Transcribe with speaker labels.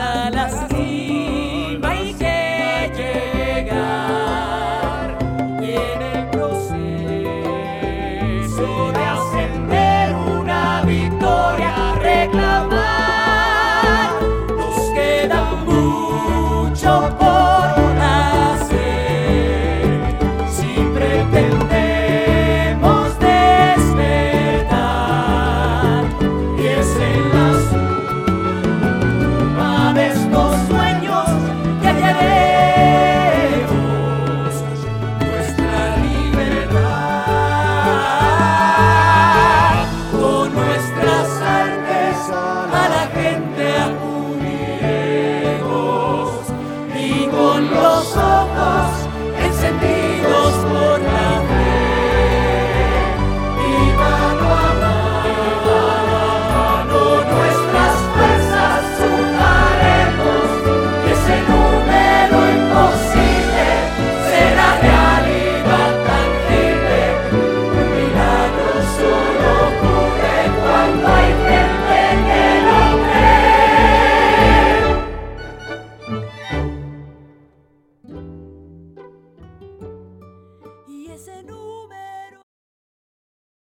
Speaker 1: hasta la cima hay que llegar y en el proceso ese número.